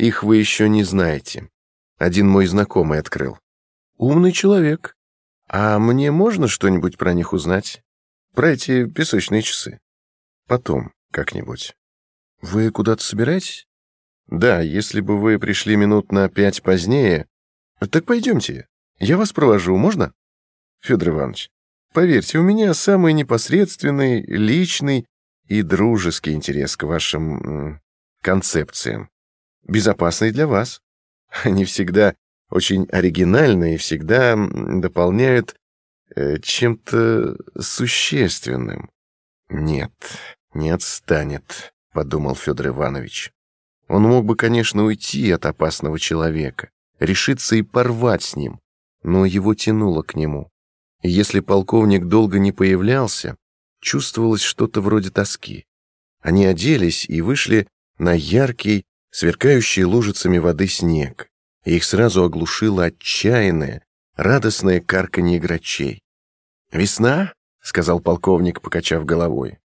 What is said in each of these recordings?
Их вы еще не знаете. Один мой знакомый открыл. Умный человек. А мне можно что-нибудь про них узнать? Про эти песочные часы? Потом, как-нибудь. Вы куда-то собираетесь? Да, если бы вы пришли минут на пять позднее... Так пойдемте. Я вас провожу, можно? Федор Иванович, поверьте, у меня самый непосредственный, личный и дружеский интерес к вашим концепциям. Безопасный для вас. Они всегда очень оригинальны и всегда дополняют э, чем-то существенным. Нет, не отстанет, подумал Федор Иванович. Он мог бы, конечно, уйти от опасного человека, решиться и порвать с ним, но его тянуло к нему. И если полковник долго не появлялся, чувствовалось что-то вроде тоски. Они оделись и вышли на яркий, сверкающий лужицами воды снег, и их сразу оглушило отчаянное, радостное карканье грачей. «Весна?» — сказал полковник, покачав головой.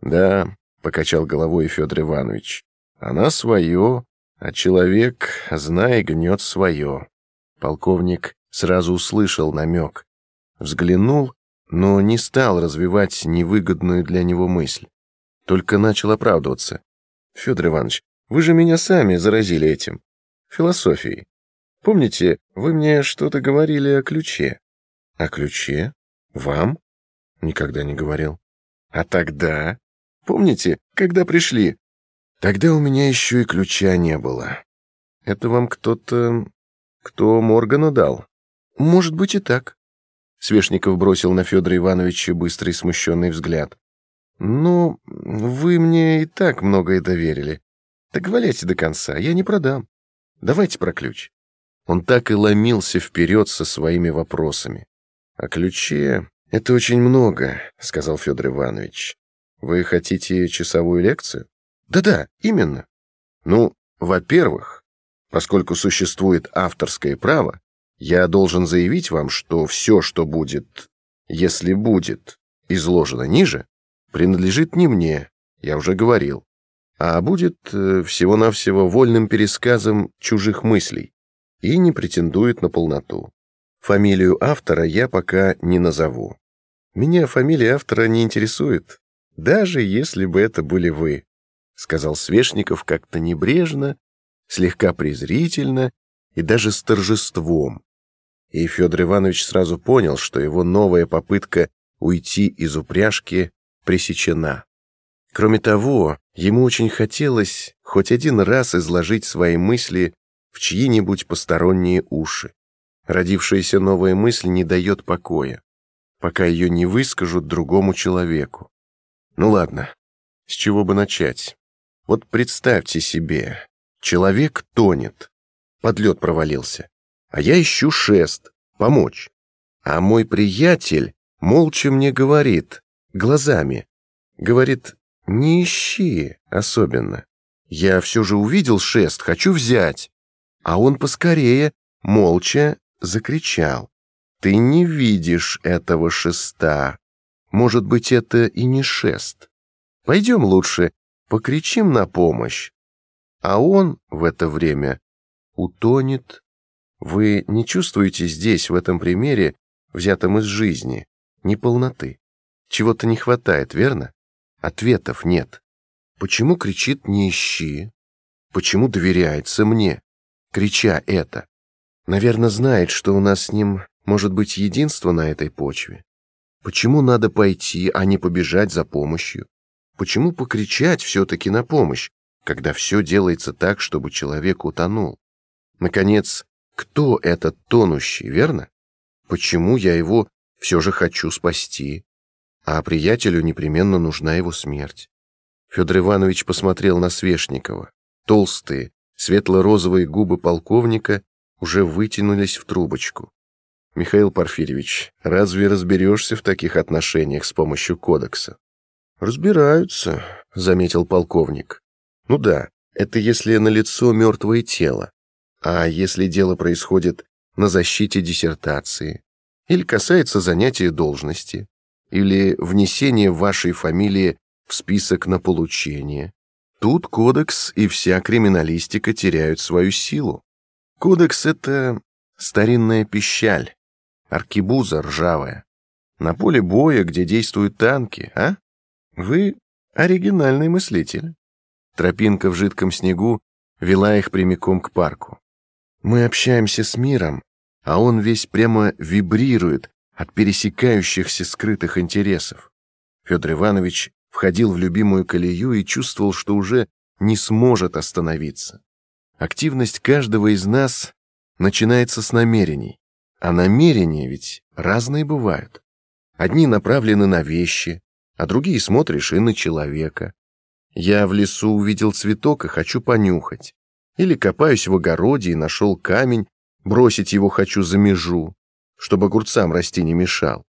«Да», — покачал головой Федор Иванович. Она свое, а человек, знай, гнет свое. Полковник сразу услышал намек. Взглянул, но не стал развивать невыгодную для него мысль. Только начал оправдываться. Федор Иванович, вы же меня сами заразили этим. Философией. Помните, вы мне что-то говорили о ключе? О ключе? Вам? Никогда не говорил. А тогда? Помните, когда пришли, Тогда у меня еще и ключа не было. Это вам кто-то... кто Моргану дал? Может быть и так. Свешников бросил на Федора Ивановича быстрый смущенный взгляд. «Ну, вы мне и так многое доверили. Так валяйте до конца, я не продам. Давайте про ключ». Он так и ломился вперед со своими вопросами. «О ключе это очень много», — сказал Федор Иванович. «Вы хотите часовую лекцию?» Да-да, именно. Ну, во-первых, поскольку существует авторское право, я должен заявить вам, что все, что будет, если будет, изложено ниже, принадлежит не мне, я уже говорил, а будет э, всего-навсего вольным пересказом чужих мыслей и не претендует на полноту. Фамилию автора я пока не назову. Меня фамилия автора не интересует, даже если бы это были вы сказал Свешников как-то небрежно, слегка презрительно и даже с торжеством. И Федор Иванович сразу понял, что его новая попытка уйти из упряжки пресечена. Кроме того, ему очень хотелось хоть один раз изложить свои мысли в чьи-нибудь посторонние уши. Родившаяся новая мысль не дает покоя, пока ее не выскажут другому человеку. Ну ладно, с чего бы начать? Вот представьте себе, человек тонет, под провалился, а я ищу шест, помочь. А мой приятель молча мне говорит, глазами, говорит, не ищи особенно. Я все же увидел шест, хочу взять. А он поскорее, молча, закричал. Ты не видишь этого шеста. Может быть, это и не шест. Пойдем лучше покричим на помощь, а он в это время утонет. Вы не чувствуете здесь, в этом примере, взятом из жизни, неполноты? Чего-то не хватает, верно? Ответов нет. Почему кричит «не ищи»? Почему доверяется мне, крича это? Наверное, знает, что у нас с ним может быть единство на этой почве. Почему надо пойти, а не побежать за помощью? Почему покричать все-таки на помощь, когда все делается так, чтобы человек утонул? Наконец, кто этот тонущий, верно? Почему я его все же хочу спасти, а приятелю непременно нужна его смерть? Федор Иванович посмотрел на Свешникова. Толстые, светло-розовые губы полковника уже вытянулись в трубочку. Михаил Порфирьевич, разве разберешься в таких отношениях с помощью кодекса? «Разбираются», — заметил полковник. «Ну да, это если на лицо мертвое тело. А если дело происходит на защите диссертации, или касается занятия должности, или внесения вашей фамилии в список на получение, Тут кодекс и вся криминалистика теряют свою силу. Кодекс — это старинная пищаль, аркибуза ржавая. На поле боя, где действуют танки, а? Вы оригинальный мыслитель. Тропинка в жидком снегу вела их прямиком к парку. Мы общаемся с миром, а он весь прямо вибрирует от пересекающихся скрытых интересов. Федор Иванович входил в любимую колею и чувствовал, что уже не сможет остановиться. Активность каждого из нас начинается с намерений, а намерения ведь разные бывают. Одни направлены на вещи, а другие смотришь и на человека. Я в лесу увидел цветок и хочу понюхать. Или копаюсь в огороде и нашел камень, бросить его хочу за межу, чтобы огурцам расти не мешал.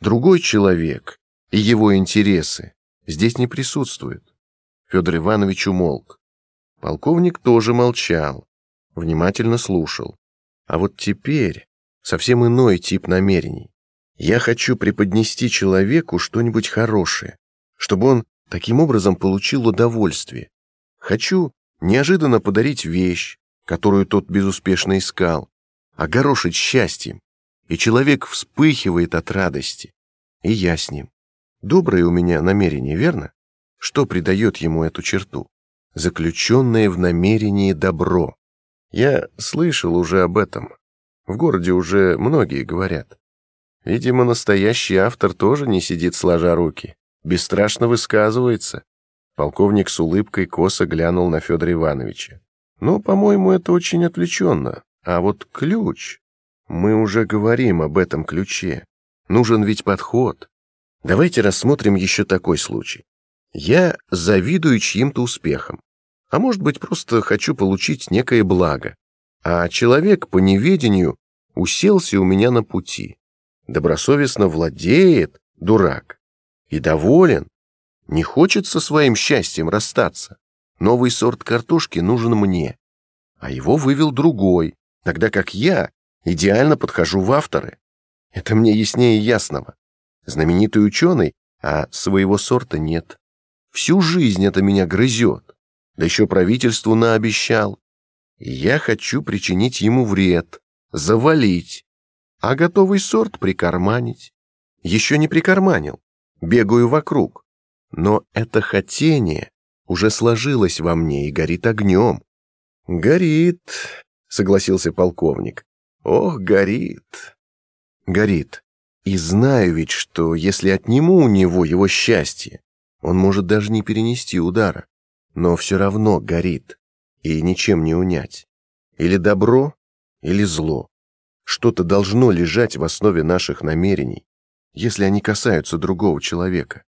Другой человек и его интересы здесь не присутствуют. Федор Иванович умолк. Полковник тоже молчал, внимательно слушал. А вот теперь совсем иной тип намерений. Я хочу преподнести человеку что-нибудь хорошее, чтобы он таким образом получил удовольствие. Хочу неожиданно подарить вещь, которую тот безуспешно искал, огорошить счастьем, и человек вспыхивает от радости. И я с ним. Доброе у меня намерение, верно? Что придает ему эту черту? Заключенное в намерении добро. Я слышал уже об этом. В городе уже многие говорят. Видимо, настоящий автор тоже не сидит сложа руки, бесстрашно высказывается. Полковник с улыбкой косо глянул на Федора Ивановича. Ну, по-моему, это очень отвлеченно. А вот ключ... Мы уже говорим об этом ключе. Нужен ведь подход. Давайте рассмотрим еще такой случай. Я завидую чьим-то успехом. А может быть, просто хочу получить некое благо. А человек по неведению уселся у меня на пути добросовестно владеет, дурак, и доволен, не хочет со своим счастьем расстаться. Новый сорт картошки нужен мне, а его вывел другой, тогда как я идеально подхожу в авторы. Это мне яснее ясного. Знаменитый ученый, а своего сорта нет. Всю жизнь это меня грызет, да еще правительству наобещал. Я хочу причинить ему вред, завалить, а готовый сорт прикарманить. Еще не прикарманил, бегаю вокруг. Но это хотение уже сложилось во мне и горит огнем. Горит, согласился полковник. Ох, горит. Горит. И знаю ведь, что если отниму у него его счастье, он может даже не перенести удара. Но все равно горит. И ничем не унять. Или добро, или зло. Что-то должно лежать в основе наших намерений, если они касаются другого человека.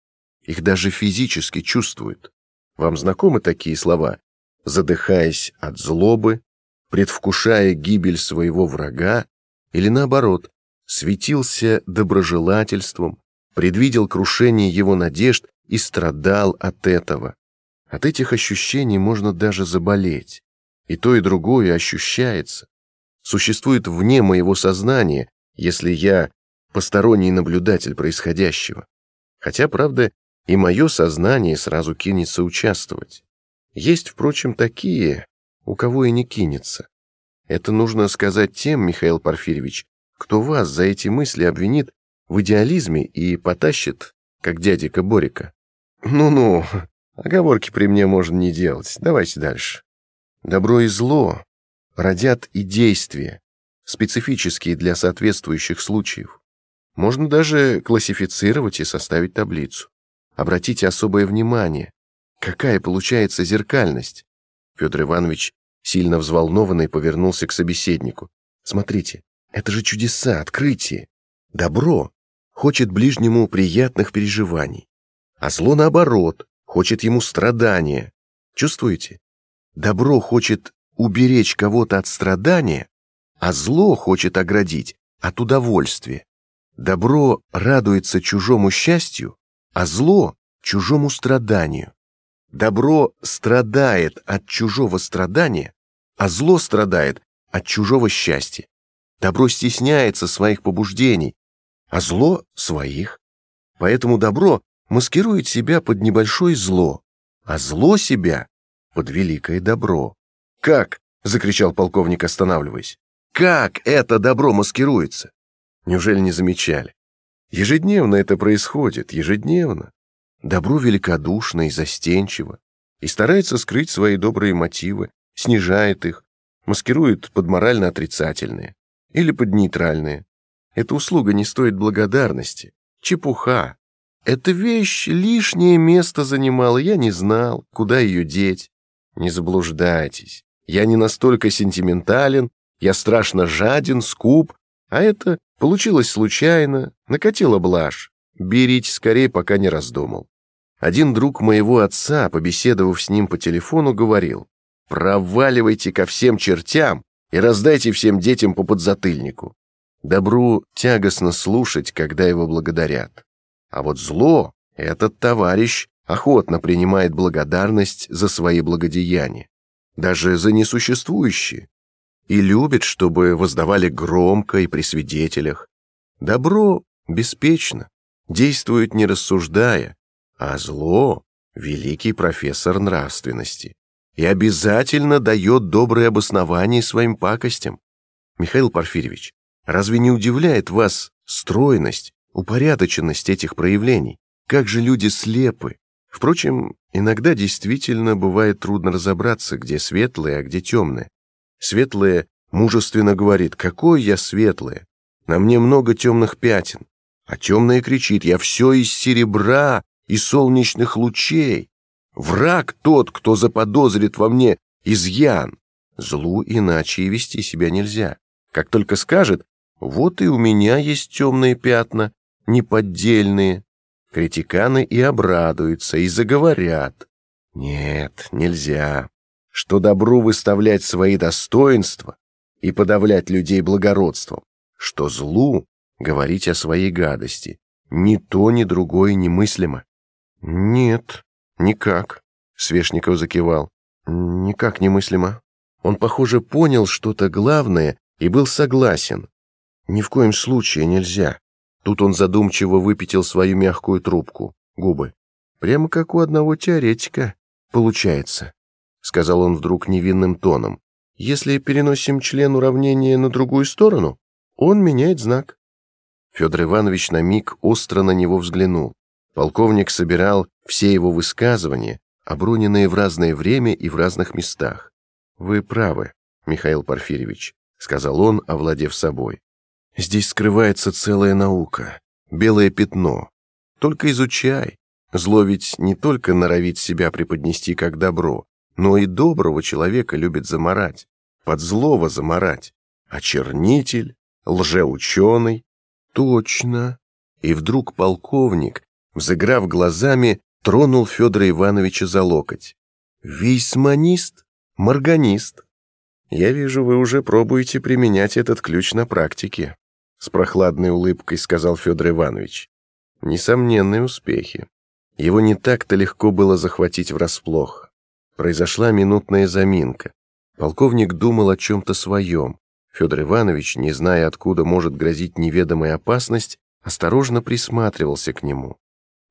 Их даже физически чувствуют. Вам знакомы такие слова? Задыхаясь от злобы, предвкушая гибель своего врага, или наоборот, светился доброжелательством, предвидел крушение его надежд и страдал от этого. От этих ощущений можно даже заболеть. И то, и другое ощущается существует вне моего сознания, если я посторонний наблюдатель происходящего. Хотя, правда, и мое сознание сразу кинется участвовать. Есть, впрочем, такие, у кого и не кинется. Это нужно сказать тем, Михаил Порфирьевич, кто вас за эти мысли обвинит в идеализме и потащит, как дядика Борика. Ну-ну, оговорки при мне можно не делать. Давайте дальше. Добро и зло родят и действия, специфические для соответствующих случаев. Можно даже классифицировать и составить таблицу. Обратите особое внимание, какая получается зеркальность. Федор Иванович, сильно взволнованный, повернулся к собеседнику. Смотрите, это же чудеса, открытие. Добро хочет ближнему приятных переживаний, а зло, наоборот, хочет ему страдания. Чувствуете? Добро хочет уберечь кого-то от страдания, а зло хочет оградить от удовольствия. Добро радуется чужому счастью, а зло — чужому страданию. Добро страдает от чужого страдания, а зло страдает от чужого счастья. Добро стесняется своих побуждений, а зло — своих. Поэтому добро маскирует себя под небольшое зло, а зло себя под великое добро. «Как?» — закричал полковник, останавливаясь. «Как это добро маскируется?» Неужели не замечали? Ежедневно это происходит, ежедневно. Добро великодушно и застенчиво, и старается скрыть свои добрые мотивы, снижает их, маскирует под морально отрицательные или под нейтральные. Эта услуга не стоит благодарности. Чепуха. Эта вещь лишнее место занимала, я не знал, куда ее деть. Не заблуждайтесь. Я не настолько сентиментален, я страшно жаден, скуп, а это получилось случайно, накатила блажь. Берите скорее, пока не раздумал. Один друг моего отца, побеседовав с ним по телефону, говорил, «Проваливайте ко всем чертям и раздайте всем детям по подзатыльнику. Добру тягостно слушать, когда его благодарят. А вот зло этот товарищ охотно принимает благодарность за свои благодеяния, даже за несуществующие, и любит, чтобы воздавали громко и при свидетелях. Добро беспечно, действует не рассуждая, а зло — великий профессор нравственности и обязательно дает доброе обоснование своим пакостям. Михаил Порфирьевич, Разве не удивляет вас стройность, упорядоченность этих проявлений? Как же люди слепы? Впрочем, иногда действительно бывает трудно разобраться, где светлое, а где темное. Светлое мужественно говорит, какой я светлое, на мне много темных пятен. А темное кричит, я все из серебра и солнечных лучей. Враг тот, кто заподозрит во мне изъян. Злу иначе и вести себя нельзя. Как только скажет, вот и у меня есть темные пятна, неподдельные. Критиканы и обрадуются, и заговорят. Нет, нельзя. Что добру выставлять свои достоинства и подавлять людей благородством, что злу говорить о своей гадости. Ни то, ни другое немыслимо. Нет, никак, Свешников закивал. Никак немыслимо. Он, похоже, понял что-то главное и был согласен. Ни в коем случае нельзя. Тут он задумчиво выпятил свою мягкую трубку, губы. Прямо как у одного теоретика получается, сказал он вдруг невинным тоном. Если переносим член уравнения на другую сторону, он меняет знак. Федор Иванович на миг остро на него взглянул. Полковник собирал все его высказывания, оброненные в разное время и в разных местах. Вы правы, Михаил Порфирьевич, сказал он, овладев собой. Здесь скрывается целая наука, белое пятно. Только изучай. Зло ведь не только норовит себя преподнести как добро, но и доброго человека любит заморать, под злого заморать. А чернитель, лжеученый. Точно. И вдруг полковник, взыграв глазами, тронул Федора Ивановича за локоть. Вейсманист? Морганист. Я вижу, вы уже пробуете применять этот ключ на практике с прохладной улыбкой сказал Федор Иванович. Несомненные успехи. Его не так-то легко было захватить врасплох. Произошла минутная заминка. Полковник думал о чем-то своем. Федор Иванович, не зная, откуда может грозить неведомая опасность, осторожно присматривался к нему.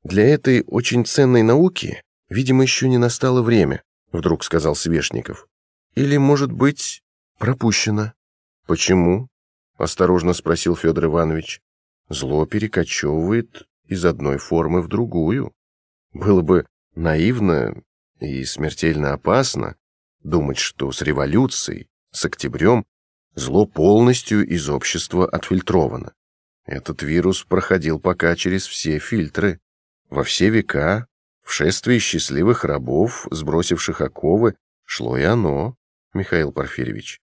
Для этой очень ценной науки, видимо, еще не настало время, вдруг сказал Свешников. Или, может быть, пропущено. Почему? — осторожно спросил Федор Иванович. «Зло перекочевывает из одной формы в другую. Было бы наивно и смертельно опасно думать, что с революцией, с октябрем, зло полностью из общества отфильтровано. Этот вирус проходил пока через все фильтры. Во все века, в шествии счастливых рабов, сбросивших оковы, шло и оно, Михаил Порфирьевич.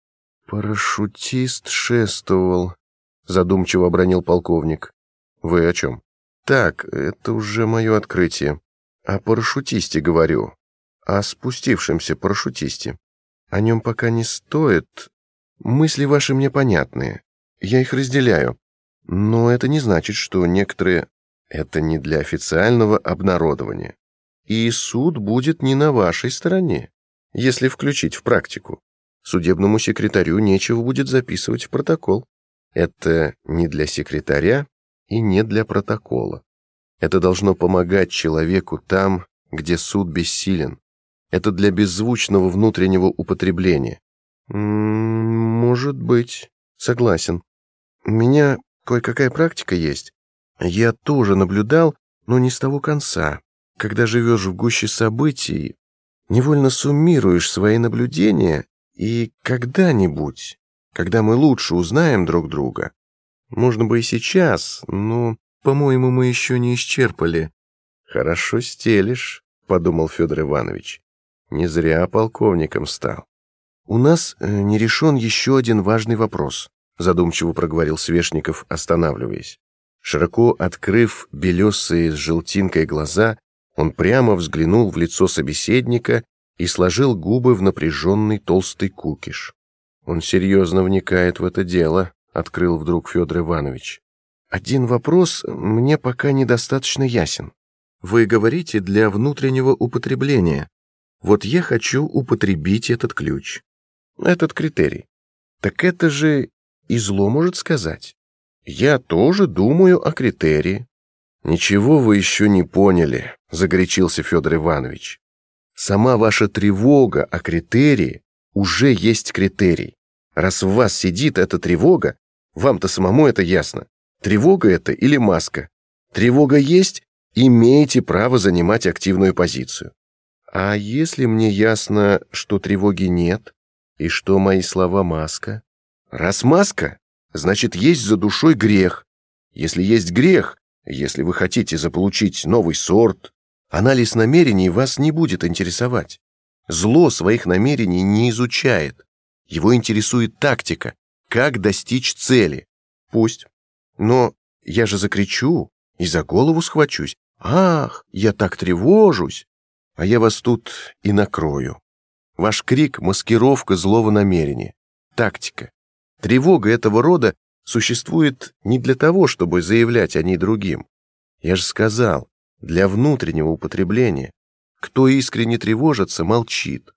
«Парашютист шествовал», — задумчиво обронил полковник. «Вы о чем?» «Так, это уже мое открытие. О парашютисте говорю. О спустившемся парашютисте. О нем пока не стоит. Мысли ваши мне понятны. Я их разделяю. Но это не значит, что некоторые... Это не для официального обнародования. И суд будет не на вашей стороне, если включить в практику. Судебному секретарю нечего будет записывать в протокол. Это не для секретаря и не для протокола. Это должно помогать человеку там, где суд бессилен. Это для беззвучного внутреннего употребления. может быть. Согласен. У меня кое-какая практика есть. Я тоже наблюдал, но не с того конца. Когда живешь в гуще событий, невольно суммируешь свои наблюдения, и когда-нибудь, когда мы лучше узнаем друг друга, можно бы и сейчас, но, по-моему, мы еще не исчерпали. Хорошо стелишь, подумал Федор Иванович. Не зря полковником стал. У нас э, не решен еще один важный вопрос, задумчиво проговорил Свешников, останавливаясь. Широко открыв белесые с желтинкой глаза, он прямо взглянул в лицо собеседника и сложил губы в напряженный толстый кукиш. Он серьезно вникает в это дело, открыл вдруг Федор Иванович. Один вопрос мне пока недостаточно ясен. Вы говорите для внутреннего употребления. Вот я хочу употребить этот ключ. Этот критерий. Так это же и зло может сказать. Я тоже думаю о критерии. Ничего вы еще не поняли, загорячился Федор Иванович. Сама ваша тревога о критерии уже есть критерий. Раз в вас сидит эта тревога, вам-то самому это ясно. Тревога это или маска? Тревога есть, имеете право занимать активную позицию. А если мне ясно, что тревоги нет, и что мои слова маска? Раз маска, значит, есть за душой грех. Если есть грех, если вы хотите заполучить новый сорт, Анализ намерений вас не будет интересовать. Зло своих намерений не изучает. Его интересует тактика, как достичь цели. Пусть. Но я же закричу и за голову схвачусь. Ах, я так тревожусь. А я вас тут и накрою. Ваш крик — маскировка злого намерения. Тактика. Тревога этого рода существует не для того, чтобы заявлять о ней другим. Я же сказал, для внутреннего употребления. Кто искренне тревожится, молчит,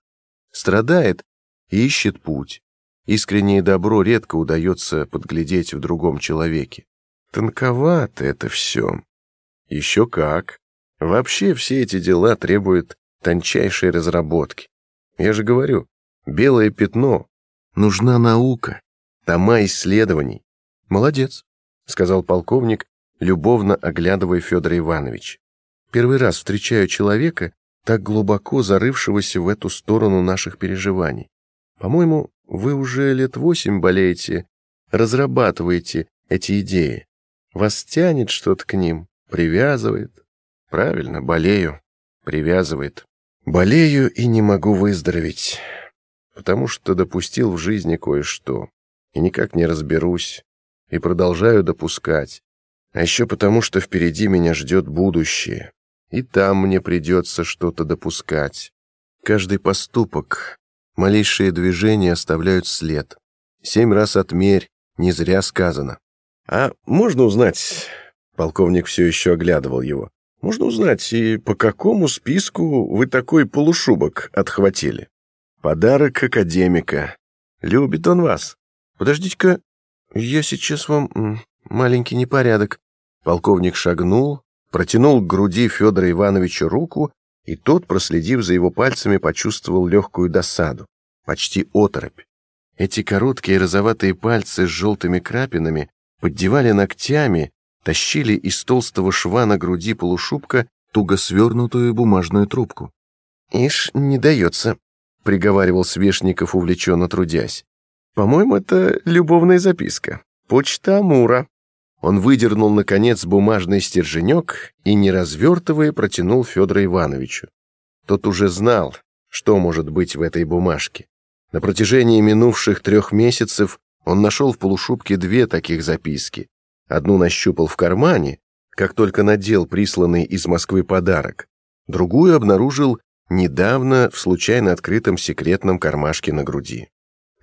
страдает и ищет путь. Искреннее добро редко удается подглядеть в другом человеке. Тонковато это все. Еще как. Вообще все эти дела требуют тончайшей разработки. Я же говорю, белое пятно. Нужна наука, тома исследований. Молодец, сказал полковник, любовно оглядывая Федора Ивановича. Первый раз встречаю человека, так глубоко зарывшегося в эту сторону наших переживаний. По-моему, вы уже лет восемь болеете, разрабатываете эти идеи. Вас тянет что-то к ним, привязывает. Правильно, болею, привязывает. Болею и не могу выздороветь, потому что допустил в жизни кое-что, и никак не разберусь, и продолжаю допускать. А еще потому, что впереди меня ждет будущее, и там мне придется что-то допускать. Каждый поступок, малейшие движения оставляют след. Семь раз отмерь, не зря сказано. А можно узнать, полковник все еще оглядывал его, можно узнать, и по какому списку вы такой полушубок отхватили? Подарок академика. Любит он вас. Подождите-ка, я сейчас вам маленький непорядок. Полковник шагнул, протянул к груди Федора Ивановича руку, и тот, проследив за его пальцами, почувствовал легкую досаду, почти оторопь. Эти короткие розоватые пальцы с желтыми крапинами поддевали ногтями, тащили из толстого шва на груди полушубка туго свернутую бумажную трубку. «Ишь, не дается», — приговаривал Свешников, увлеченно трудясь. «По-моему, это любовная записка. Почта Амура». Он выдернул, наконец, бумажный стерженек и, не развертывая, протянул Федору Ивановичу. Тот уже знал, что может быть в этой бумажке. На протяжении минувших трех месяцев он нашел в полушубке две таких записки. Одну нащупал в кармане, как только надел присланный из Москвы подарок. Другую обнаружил недавно в случайно открытом секретном кармашке на груди.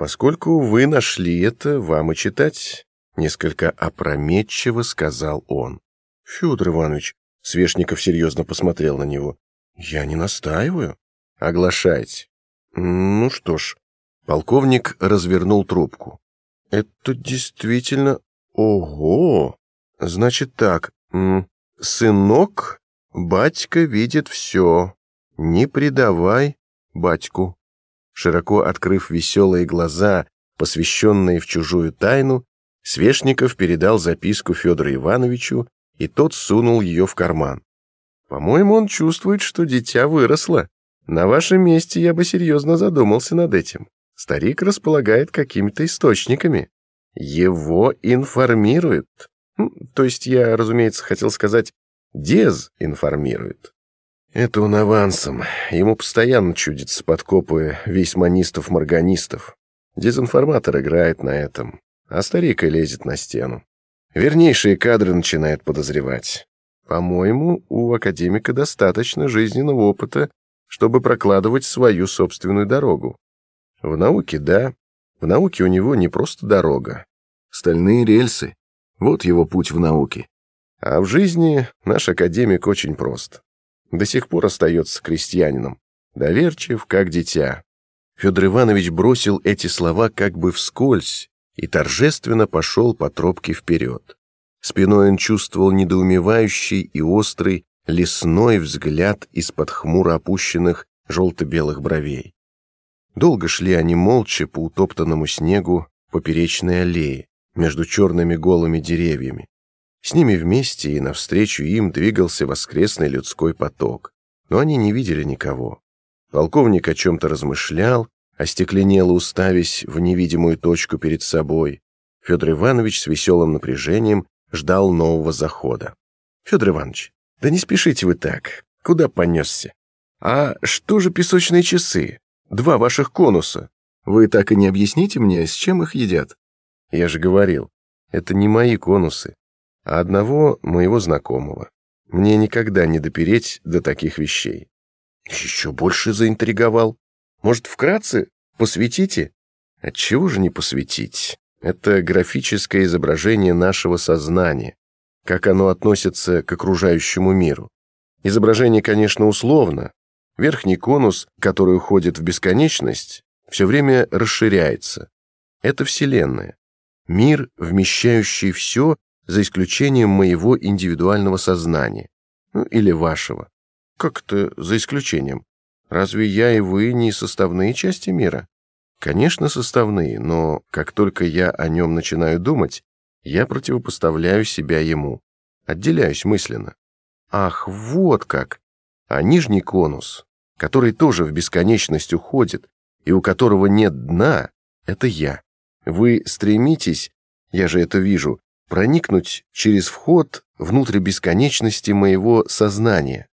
Поскольку вы нашли это, вам и читать. Несколько опрометчиво сказал он. Федор Иванович, Свешников серьезно посмотрел на него. Я не настаиваю. Оглашайте. Ну что ж, полковник развернул трубку. Это действительно... Ого! Значит так, сынок, батька видит все. Не предавай, батьку. Широко открыв веселые глаза, посвященные в чужую тайну, Свешников передал записку Федору Ивановичу, и тот сунул ее в карман. По-моему, он чувствует, что дитя выросло. На вашем месте я бы серьезно задумался над этим. Старик располагает какими-то источниками. Его информируют. То есть я, разумеется, хотел сказать, дезинформирует. Это он авансом. Ему постоянно чудится подкопы весьманистов-морганистов. Дезинформатор играет на этом, а старик и лезет на стену. Вернейшие кадры начинают подозревать. По-моему, у академика достаточно жизненного опыта, чтобы прокладывать свою собственную дорогу. В науке — да. В науке у него не просто дорога. Стальные рельсы. Вот его путь в науке. А в жизни наш академик очень прост. До сих пор остается крестьянином. Доверчив, как дитя. Федор Иванович бросил эти слова как бы вскользь и торжественно пошел по тропке вперед. Спиной он чувствовал недоумевающий и острый лесной взгляд из-под хмуро опущенных желто-белых бровей. Долго шли они молча по утоптанному снегу поперечной аллее между черными голыми деревьями. С ними вместе и навстречу им двигался воскресный людской поток, но они не видели никого. Полковник о чем-то размышлял, остекленело уставясь в невидимую точку перед собой. Федор Иванович с веселым напряжением ждал нового захода. «Федор Иванович, да не спешите вы так. Куда понесся? А что же песочные часы? Два ваших конуса. Вы так и не объясните мне, с чем их едят? Я же говорил, это не мои конусы, а одного моего знакомого. Мне никогда не допереть до таких вещей. Еще больше заинтриговал. Может, вкратце посвятите? Отчего же не посвятить? Это графическое изображение нашего сознания, как оно относится к окружающему миру. Изображение, конечно, условно, Верхний конус, который уходит в бесконечность, все время расширяется. Это Вселенная. Мир, вмещающий все, за исключением моего индивидуального сознания. Ну, или вашего. Как-то за исключением. Разве я и вы не составные части мира? Конечно, составные, но как только я о нем начинаю думать, я противопоставляю себя ему. Отделяюсь мысленно. Ах, вот как! а нижний конус, который тоже в бесконечность уходит и у которого нет дна, это я. Вы стремитесь, я же это вижу, проникнуть через вход внутрь бесконечности моего сознания,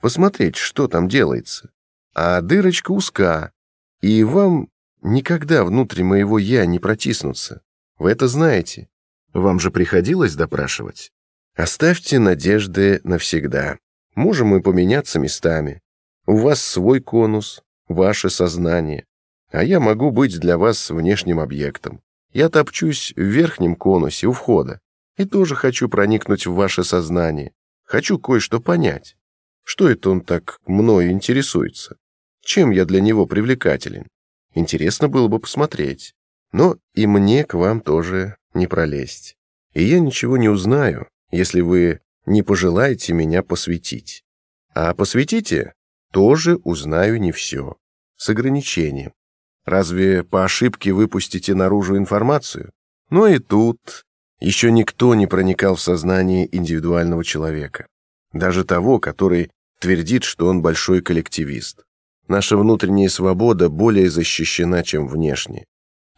посмотреть, что там делается. А дырочка узка, и вам никогда внутрь моего «я» не протиснуться. Вы это знаете. Вам же приходилось допрашивать. Оставьте надежды навсегда. Можем мы поменяться местами. У вас свой конус, ваше сознание, а я могу быть для вас внешним объектом. Я топчусь в верхнем конусе у входа и тоже хочу проникнуть в ваше сознание. Хочу кое-что понять. Что это он так мною интересуется? Чем я для него привлекателен? Интересно было бы посмотреть. Но и мне к вам тоже не пролезть. И я ничего не узнаю, если вы не пожелаете меня посвятить. А посвятите, тоже узнаю не все. С ограничением. Разве по ошибке выпустите наружу информацию? Но и тут еще никто не проникал в сознание индивидуального человека. Даже того, который твердит, что он большой коллективист. Наша внутренняя свобода более защищена, чем внешняя.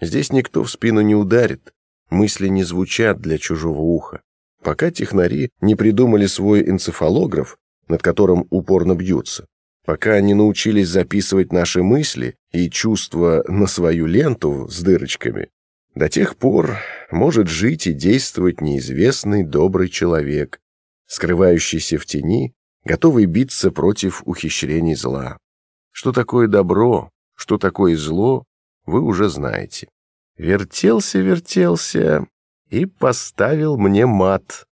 Здесь никто в спину не ударит, мысли не звучат для чужого уха. Пока технари не придумали свой энцефалограф, над которым упорно бьются, пока не научились записывать наши мысли и чувства на свою ленту с дырочками, до тех пор может жить и действовать неизвестный добрый человек, скрывающийся в тени, готовый биться против ухищрений зла. Что такое добро, что такое зло, вы уже знаете. Вертелся-вертелся, и поставил мне мат.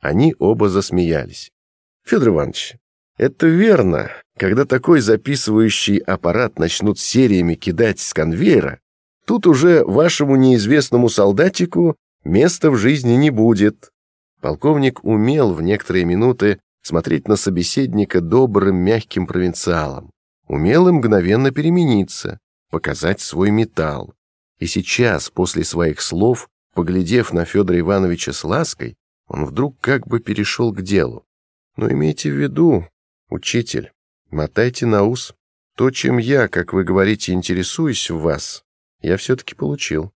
Они оба засмеялись. Федор Иванович, это верно. Когда такой записывающий аппарат начнут сериями кидать с конвейера, тут уже вашему неизвестному солдатику места в жизни не будет. Полковник умел в некоторые минуты смотреть на собеседника добрым, мягким провинциалом. умел мгновенно перемениться, показать свой металл. И сейчас, после своих слов, поглядев на Федора Ивановича с лаской, он вдруг как бы перешел к делу. Но имейте в виду, учитель, мотайте на ус. То, чем я, как вы говорите, интересуюсь в вас, я все-таки получил.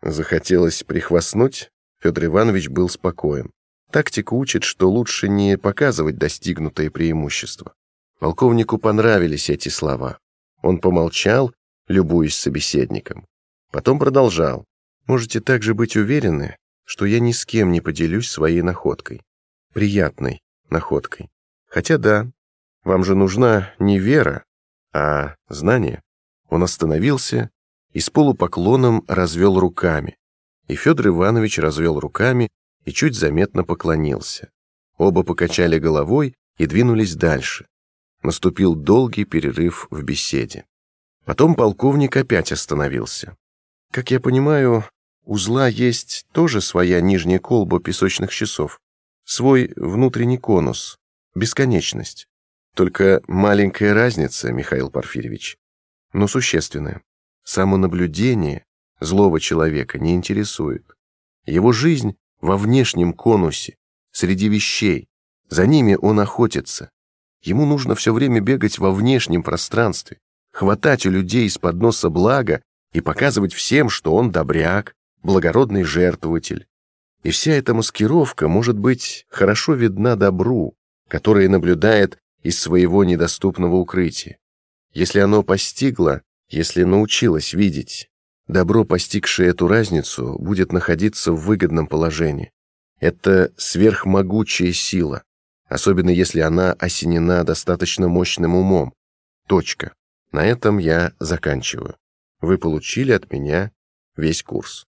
Захотелось прихвастнуть, Федор Иванович был спокоен. Тактика учит, что лучше не показывать достигнутое преимущество. Полковнику понравились эти слова. Он помолчал, любуясь собеседником. Потом продолжал. «Можете также быть уверены, что я ни с кем не поделюсь своей находкой. Приятной находкой. Хотя да, вам же нужна не вера, а знание». Он остановился и с полупоклоном развел руками. И Федор Иванович развел руками и чуть заметно поклонился. Оба покачали головой и двинулись дальше. Наступил долгий перерыв в беседе. Потом полковник опять остановился. Как я понимаю, у зла есть тоже своя нижняя колба песочных часов, свой внутренний конус, бесконечность. Только маленькая разница, Михаил Порфирьевич, но существенная. Самонаблюдение злого человека не интересует. Его жизнь во внешнем конусе, среди вещей. За ними он охотится. Ему нужно все время бегать во внешнем пространстве, хватать у людей из-под носа блага и показывать всем, что он добряк, благородный жертвователь. И вся эта маскировка может быть хорошо видна добру, которое наблюдает из своего недоступного укрытия. Если оно постигло, если научилось видеть, Добро, постигшее эту разницу, будет находиться в выгодном положении. Это сверхмогучая сила, особенно если она осенена достаточно мощным умом. Точка. На этом я заканчиваю. Вы получили от меня весь курс.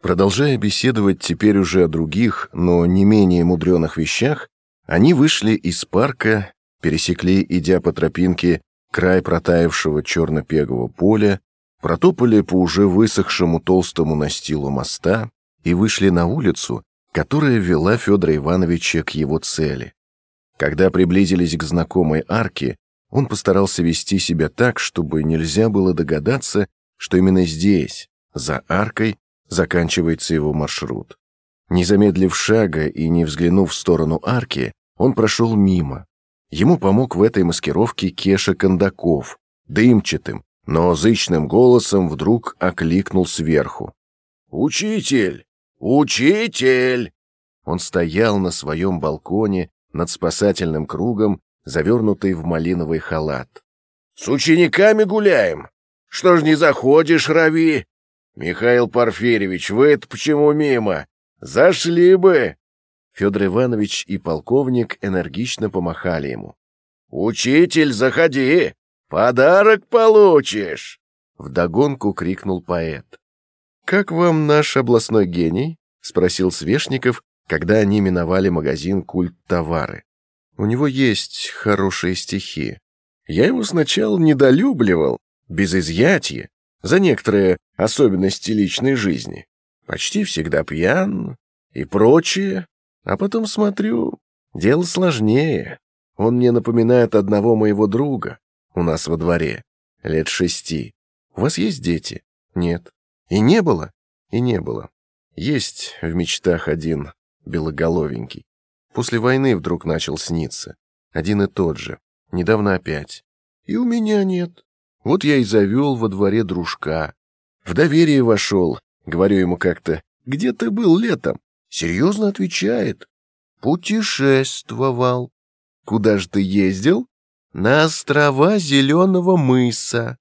Продолжая беседовать теперь уже о других, но не менее мудреных вещах, они вышли из парка, пересекли, идя по тропинке, край протаявшего черно-пегового поля, протопали по уже высохшему толстому настилу моста и вышли на улицу, которая вела Федора Ивановича к его цели. Когда приблизились к знакомой арке, он постарался вести себя так, чтобы нельзя было догадаться, что именно здесь, за аркой, заканчивается его маршрут. Не замедлив шага и не взглянув в сторону арки, он прошел мимо. Ему помог в этой маскировке Кеша Кондаков, дымчатым, но зычным голосом вдруг окликнул сверху. «Учитель! Учитель!» Он стоял на своем балконе над спасательным кругом, завернутый в малиновый халат. «С учениками гуляем! Что ж не заходишь, Рави? Михаил Порфирьевич, вы это почему мимо? Зашли бы!» Федор Иванович и полковник энергично помахали ему. «Учитель, заходи! «Подарок получишь!» — вдогонку крикнул поэт. «Как вам наш областной гений?» — спросил Свешников, когда они миновали магазин «Культ товары». «У него есть хорошие стихи. Я его сначала недолюбливал, без изъятия, за некоторые особенности личной жизни. Почти всегда пьян и прочее. А потом смотрю, дело сложнее. Он мне напоминает одного моего друга, у нас во дворе, лет шести. У вас есть дети? Нет. И не было? И не было. Есть в мечтах один белоголовенький. После войны вдруг начал сниться. Один и тот же. Недавно опять. И у меня нет. Вот я и завел во дворе дружка. В доверие вошел. Говорю ему как-то, где ты был летом? Серьезно отвечает. Путешествовал. Куда же ты ездил? на острова Зеленого мыса.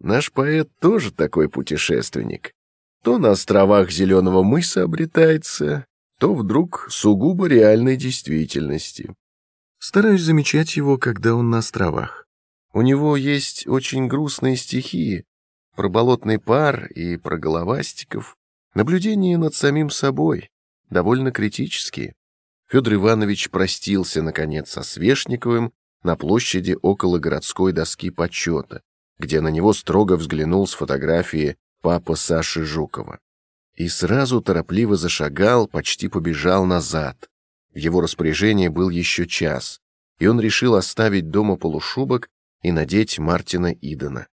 Наш поэт тоже такой путешественник. То на островах Зеленого мыса обретается, то вдруг сугубо реальной действительности. Стараюсь замечать его, когда он на островах. У него есть очень грустные стихи про болотный пар и про головастиков, наблюдения над самим собой, довольно критические. Федор Иванович простился, наконец, со Свешниковым на площади около городской доски почета, где на него строго взглянул с фотографии папа Саши Жукова. И сразу торопливо зашагал, почти побежал назад. В его распоряжении был еще час, и он решил оставить дома полушубок и надеть Мартина Идена.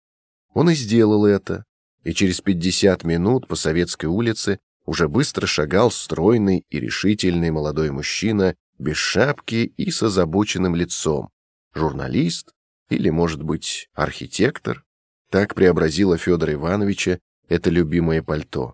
Он и сделал это, и через 50 минут по Советской улице уже быстро шагал стройный и решительный молодой мужчина без шапки и с озабоченным лицом. Журналист или, может быть, архитектор? Так преобразило Федора Ивановича это любимое пальто.